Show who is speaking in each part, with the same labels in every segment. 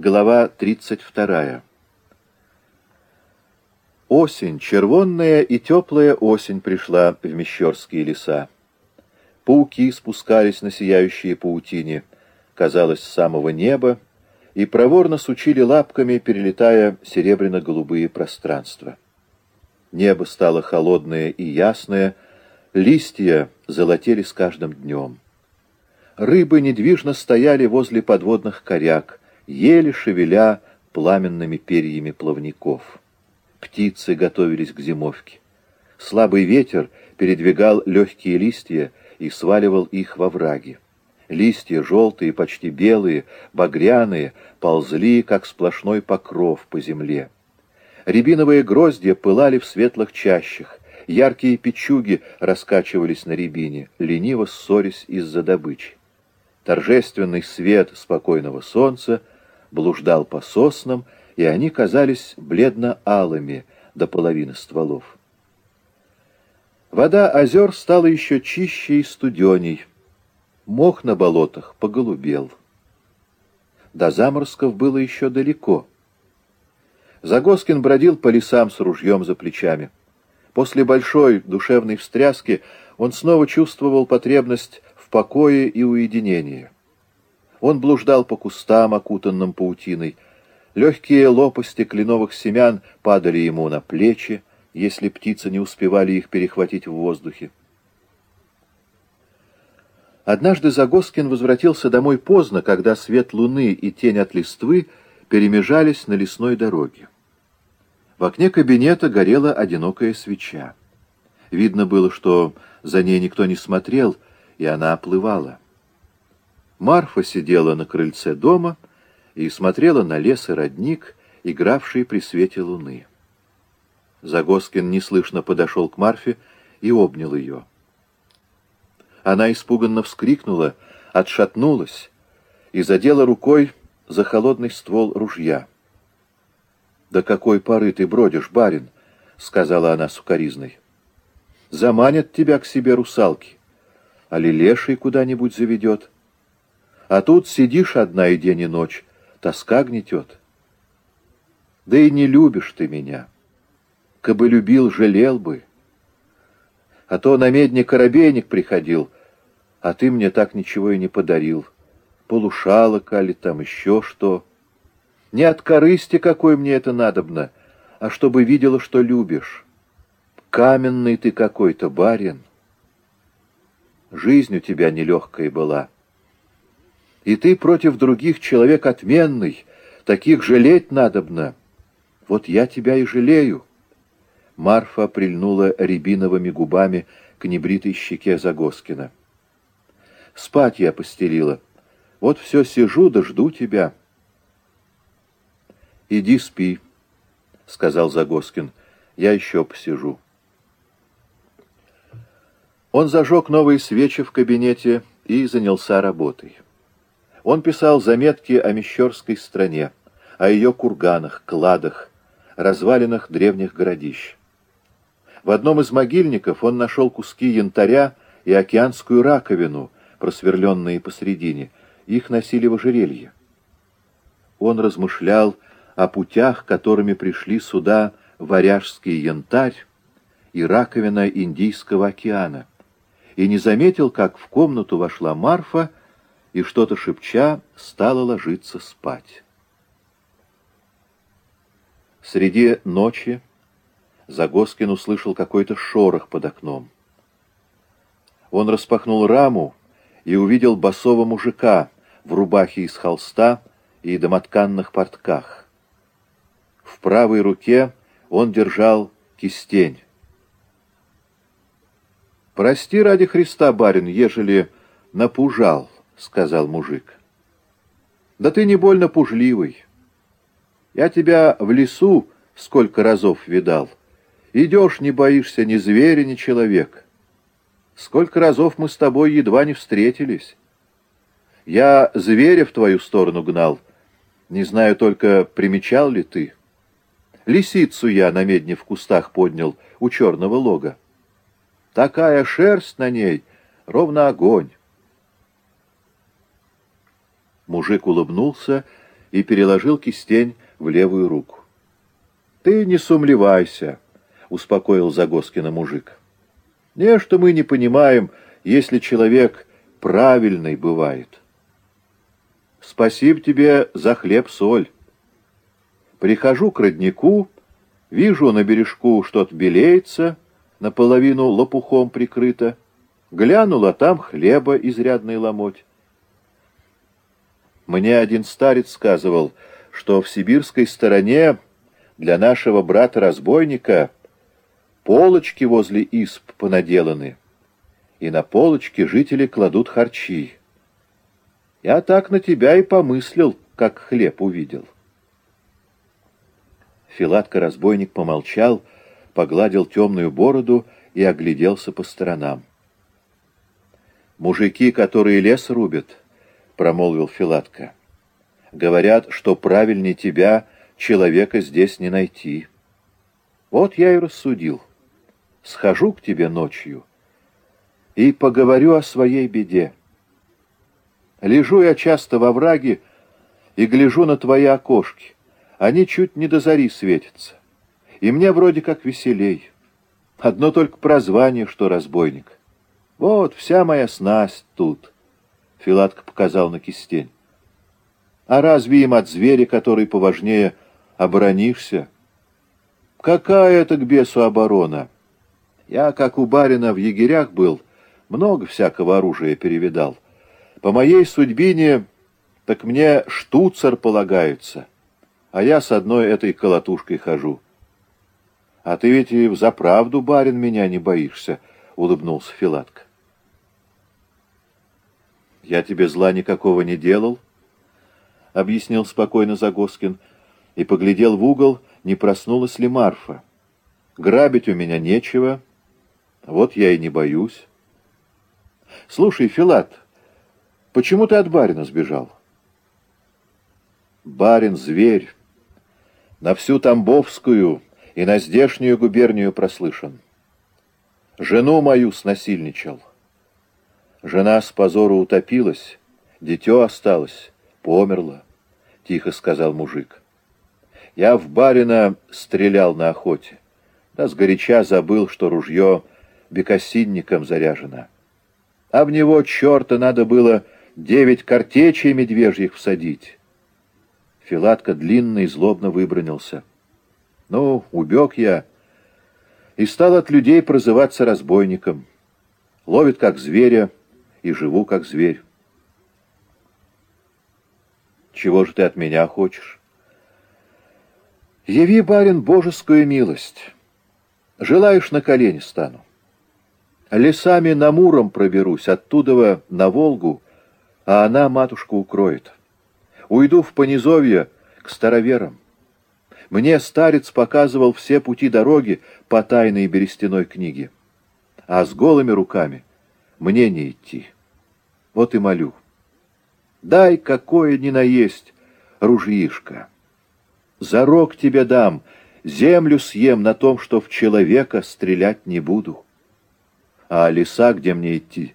Speaker 1: Глава 32. Осень, червонная и теплая осень пришла в Мещерские леса. Пауки спускались на сияющие паутине, казалось, с самого неба, и проворно сучили лапками, перелетая серебряно-голубые пространства. Небо стало холодное и ясное, листья золотели с каждым днем. Рыбы недвижно стояли возле подводных коряк, еле шевеля пламенными перьями плавников. Птицы готовились к зимовке. Слабый ветер передвигал легкие листья и сваливал их во враги. Листья, желтые, почти белые, багряные, ползли, как сплошной покров по земле. Рябиновые гроздья пылали в светлых чащах, яркие печуги раскачивались на рябине, лениво ссорясь из-за добычи. Торжественный свет спокойного солнца блуждал по соснам, и они казались бледно-алыми до половины стволов. Вода озер стала еще чище и студеней. Мох на болотах поголубел. До заморсков было еще далеко. Загоскин бродил по лесам с ружьем за плечами. После большой душевной встряски он снова чувствовал потребность в покое и уединении. Он блуждал по кустам, окутанным паутиной. Легкие лопасти кленовых семян падали ему на плечи, если птицы не успевали их перехватить в воздухе. Однажды Загоскин возвратился домой поздно, когда свет луны и тень от листвы перемежались на лесной дороге. В окне кабинета горела одинокая свеча. Видно было, что за ней никто не смотрел, и она оплывала. Марфа сидела на крыльце дома и смотрела на лес и родник, игравший при свете луны. Загоскин неслышно подошел к Марфе и обнял ее. Она испуганно вскрикнула, отшатнулась и задела рукой за холодный ствол ружья. «Да какой поры ты бродишь, барин!» — сказала она сукоризной. «Заманят тебя к себе русалки али леший куда-нибудь заведет. А тут сидишь одна и день, и ночь, тоска гнетет. Да и не любишь ты меня. Кабы любил, жалел бы. А то на медне коробейник приходил, а ты мне так ничего и не подарил. Полушалок, али там еще что. Не от корысти какой мне это надобно, а чтобы видела, что любишь. Каменный ты какой-то, барин. Жизнь у тебя нелегкая была. И ты против других человек отменный, таких жалеть надобно. Вот я тебя и жалею. Марфа прильнула рябиновыми губами к небритой щеке Загоскина. Спать я постелила. Вот все сижу да жду тебя. Иди спи, — сказал Загоскин. Я еще посижу. Он зажег новые свечи в кабинете и занялся работой. Он писал заметки о Мещерской стране, о ее курганах, кладах, развалинах древних городищ. В одном из могильников он нашел куски янтаря и океанскую раковину, просверленные посредине. Их носили в ожерелье. Он размышлял о путях, которыми пришли сюда варяжский янтарь и раковина Индийского океана и не заметил, как в комнату вошла Марфа и, что-то шепча, стала ложиться спать. Среди ночи Загоскин услышал какой-то шорох под окном. Он распахнул раму и увидел босого мужика в рубахе из холста и домотканных портках. В правой руке он держал кистень. «Прости ради Христа, барин, ежели напужал», — сказал мужик. «Да ты не больно пужливый. Я тебя в лесу сколько разов видал. Идешь, не боишься ни зверя, ни человека. Сколько разов мы с тобой едва не встретились. Я зверя в твою сторону гнал. Не знаю только, примечал ли ты. Лисицу я на медне в кустах поднял у черного лога. Такая шерсть на ней, ровно огонь. Мужик улыбнулся и переложил кистень в левую руку. — Ты не сумлевайся, — успокоил Загоскина мужик. — Не, что мы не понимаем, если человек правильный бывает. Спасибо тебе за хлеб-соль. Прихожу к роднику, вижу на бережку что-то белеется, наполовину лопухом прикрыто. Глянула, там хлеба изрядный ломоть. Мне один старец сказывал, что в сибирской стороне для нашего брата-разбойника полочки возле исп понаделаны, и на полочки жители кладут харчи. Я так на тебя и помыслил, как хлеб увидел. Филатка-разбойник помолчал, погладил темную бороду и огляделся по сторонам. «Мужики, которые лес рубят, промолвил Филатка. Говорят, что правильнее тебя человека здесь не найти. Вот я и рассудил. Схожу к тебе ночью и поговорю о своей беде. Лежу я часто во враге и гляжу на твои окошки. Они чуть не до зари светятся. И мне вроде как веселей. Одно только прозвание, что разбойник. Вот вся моя снасть тут — Филатка показал на кистень. А разве им от зверя, который поважнее, оборонишься? Какая это к бесу оборона? Я, как у барина в егерях был, много всякого оружия перевидал. По моей судьбине, так мне штуцер полагается, а я с одной этой колотушкой хожу. А ты ведь и взаправду, барин, меня не боишься, — улыбнулся Филатка. «Я тебе зла никакого не делал», — объяснил спокойно Загоскин, и поглядел в угол, не проснулась ли Марфа. «Грабить у меня нечего, вот я и не боюсь». «Слушай, Филат, почему ты от барина сбежал?» «Барин — зверь, на всю Тамбовскую и на здешнюю губернию прослышан. Жену мою снасильничал». Жена с позору утопилась, дитё осталось, померла, — тихо сказал мужик. Я в барина стрелял на охоте, да сгоряча забыл, что ружье бекосинником заряжено. А в него черта надо было девять картечей медвежьих всадить. Филатка длинно и злобно выбронился. Ну, убег я и стал от людей прозываться разбойником. Ловит как зверя, и живу как зверь. Чего же ты от меня хочешь? Яви, барин, божескую милость. Желаешь, на колени стану. Лесами на Муром проберусь, оттуда на Волгу, а она матушку укроет. Уйду в понизовье к староверам. Мне старец показывал все пути дороги по тайной берестяной книге. А с голыми руками мне не идти. Вот и молю. Дай какое ни наесть ружьишко. Зарок тебе дам, землю съем на том, что в человека стрелять не буду. А леса, где мне идти,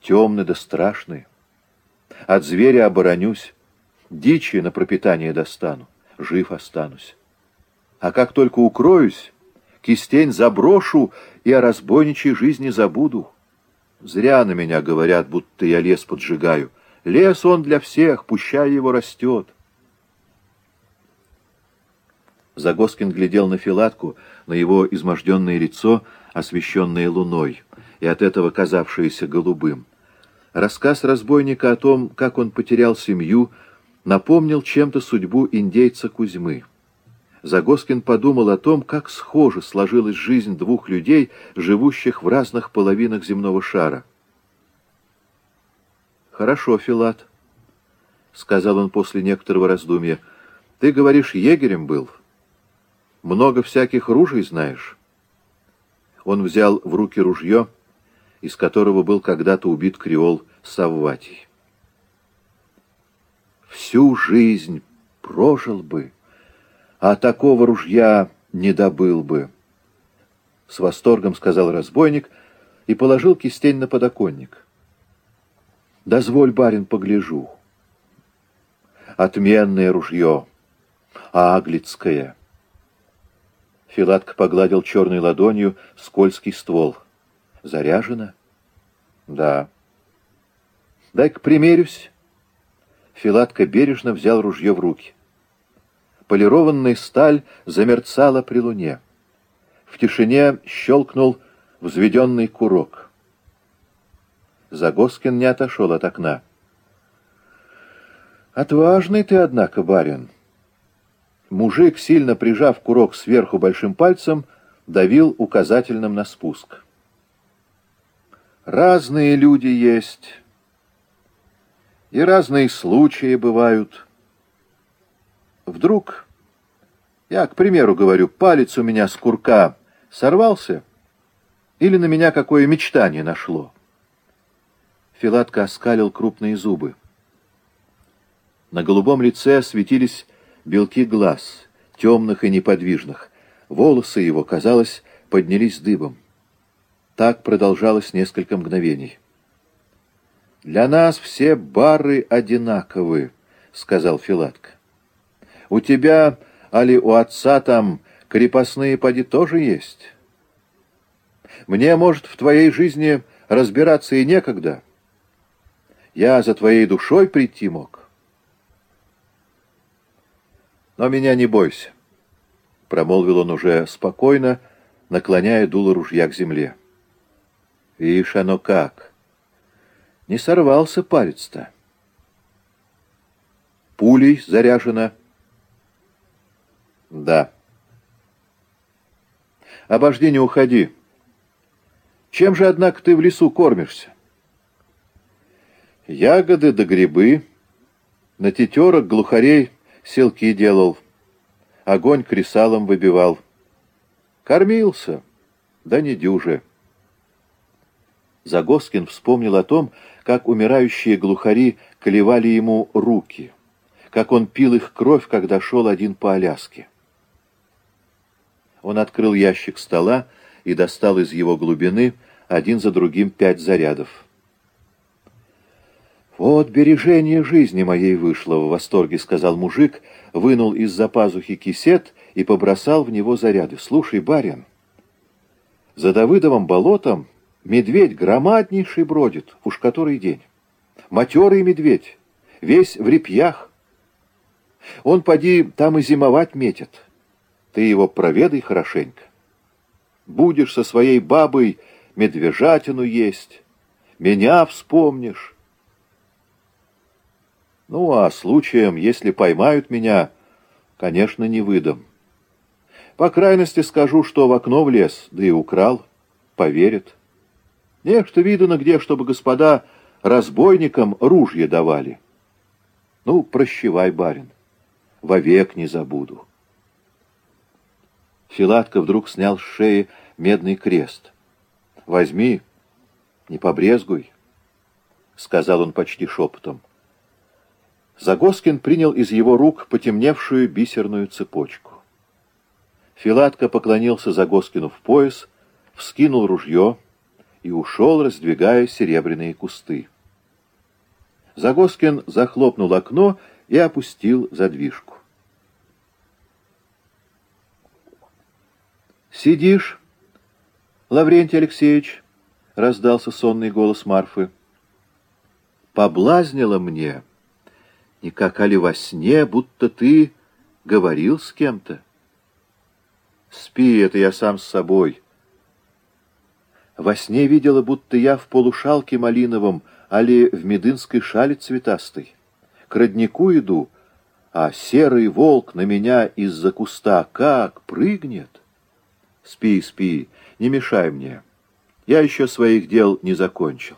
Speaker 1: темны да страшные. От зверя оборонюсь, дичи на пропитание достану, жив останусь. А как только укроюсь, кистень заброшу и о разбойничьей жизни забуду. Зря на меня говорят, будто я лес поджигаю. Лес он для всех, пущай его растет. Загоскин глядел на Филатку, на его изможденное лицо, освещенное луной, и от этого казавшееся голубым. Рассказ разбойника о том, как он потерял семью, напомнил чем-то судьбу индейца Кузьмы. Загоскин подумал о том, как схоже сложилась жизнь двух людей, живущих в разных половинах земного шара. «Хорошо, Филат», — сказал он после некоторого раздумья, — «ты, говоришь, егерем был. Много всяких ружей знаешь». Он взял в руки ружье, из которого был когда-то убит креол Савватий. «Всю жизнь прожил бы» а такого ружья не добыл бы. С восторгом сказал разбойник и положил кистень на подоконник. Дозволь, барин, погляжу. отменное ружье, аглицкое. Филатка погладил черной ладонью скользкий ствол. Заряжено? Да. Дай-ка примерюсь. Филатка бережно взял ружье в руки. Полированная сталь замерцала при луне. В тишине щелкнул взведенный курок. Загоскин не отошел от окна. «Отважный ты, однако, барин!» Мужик, сильно прижав курок сверху большим пальцем, давил указательным на спуск. «Разные люди есть, и разные случаи бывают. Вдруг, я, к примеру, говорю, палец у меня с курка сорвался, или на меня какое мечтание нашло?» Филатка оскалил крупные зубы. На голубом лице светились белки глаз, темных и неподвижных. Волосы его, казалось, поднялись дыбом. Так продолжалось несколько мгновений. «Для нас все бары одинаковы», — сказал Филатка. «У тебя, али у отца там, крепостные поди тоже есть? Мне, может, в твоей жизни разбираться и некогда. Я за твоей душой прийти мог». Но меня не бойся, — промолвил он уже спокойно, наклоняя дуло ружья к земле. Ишь, оно как! Не сорвался палец-то. Пулей заряжена. Да. Обожди, не уходи. Чем же, однако, ты в лесу кормишься? Ягоды да грибы, на тетерок, глухарей — селки делал, огонь кресалом выбивал. Кормился, да не дюже. Загоскин вспомнил о том, как умирающие глухари клевали ему руки, как он пил их кровь, когда шел один по Аляске. Он открыл ящик стола и достал из его глубины один за другим пять зарядов. «Вот бережение жизни моей вышло», — в восторге сказал мужик, вынул из-за пазухи кисет и побросал в него заряды. «Слушай, барин, за Давыдовым болотом медведь громаднейший бродит, уж который день. Матерый медведь, весь в репьях. Он, поди, там и зимовать метит. Ты его проведай хорошенько. Будешь со своей бабой медвежатину есть, меня вспомнишь». Ну, а случаем, если поймают меня, конечно, не выдам. По крайности скажу, что в окно влез, да и украл. Поверят. Нечто видано где, чтобы господа разбойникам ружья давали. Ну, прощевай, барин, вовек не забуду. Филатка вдруг снял с шеи медный крест. «Возьми, не побрезгуй», — сказал он почти шепотом. Загоскин принял из его рук потемневшую бисерную цепочку. Филатка поклонился Загоскину в пояс, вскинул ружье и ушел, раздвигая серебряные кусты. Загоскин захлопнул окно и опустил задвижку. «Сидишь, Лаврентий Алексеевич?» — раздался сонный голос Марфы. «Поблазнило мне» не как али во сне, будто ты говорил с кем-то. Спи, это я сам с собой. Во сне видела, будто я в полушалке малиновом, али в медынской шале цветастой. К роднику иду, а серый волк на меня из-за куста как прыгнет. Спи, спи, не мешай мне. Я еще своих дел не закончил.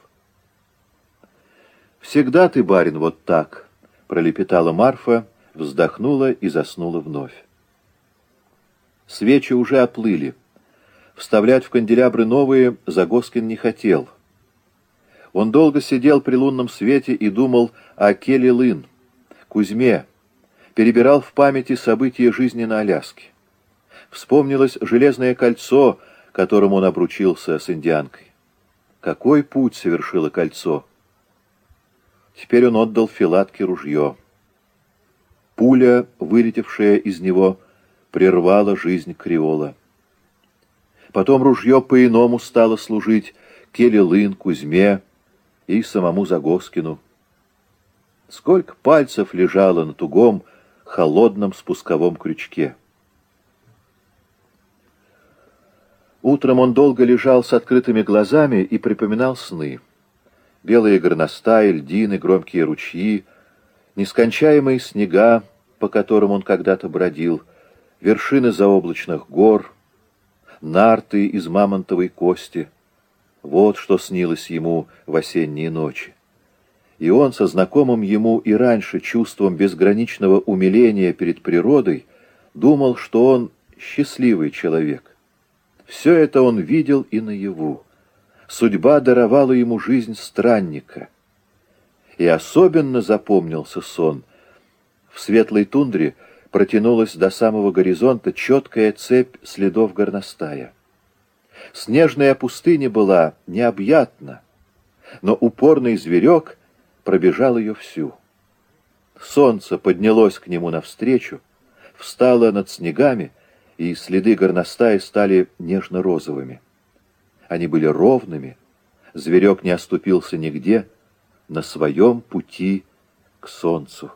Speaker 1: Всегда ты, барин, вот так — пролепетала Марфа, вздохнула и заснула вновь. Свечи уже оплыли. Вставлять в канделябры новые Загоскин не хотел. Он долго сидел при лунном свете и думал о Келе Лын, Кузьме, перебирал в памяти события жизни на Аляске. Вспомнилось железное кольцо, которым он обручился с индианкой. Какой путь совершило кольцо? Теперь он отдал Филатке ружье. Пуля, вылетевшая из него, прервала жизнь Криола. Потом ружье по-иному стало служить Келилын, Кузьме и самому Загоскину. Сколько пальцев лежало на тугом, холодном спусковом крючке. Утром он долго лежал с открытыми глазами и припоминал сны. Белые горностаи, льдины, громкие ручьи, нескончаемые снега, по которым он когда-то бродил, вершины заоблачных гор, нарты из мамонтовой кости. Вот что снилось ему в осенние ночи и он со знакомым ему и раньше чувством безграничного умиления перед природой думал, что он счастливый человек. Все это он видел и наяву. Судьба даровала ему жизнь странника. И особенно запомнился сон. В светлой тундре протянулась до самого горизонта четкая цепь следов горностая. Снежная пустыня была необъятна, но упорный зверек — пробежал ее всю. Солнце поднялось к нему навстречу, встало над снегами, и следы горностаи стали нежно-розовыми. Они были ровными, зверек не оступился нигде на своем пути к солнцу.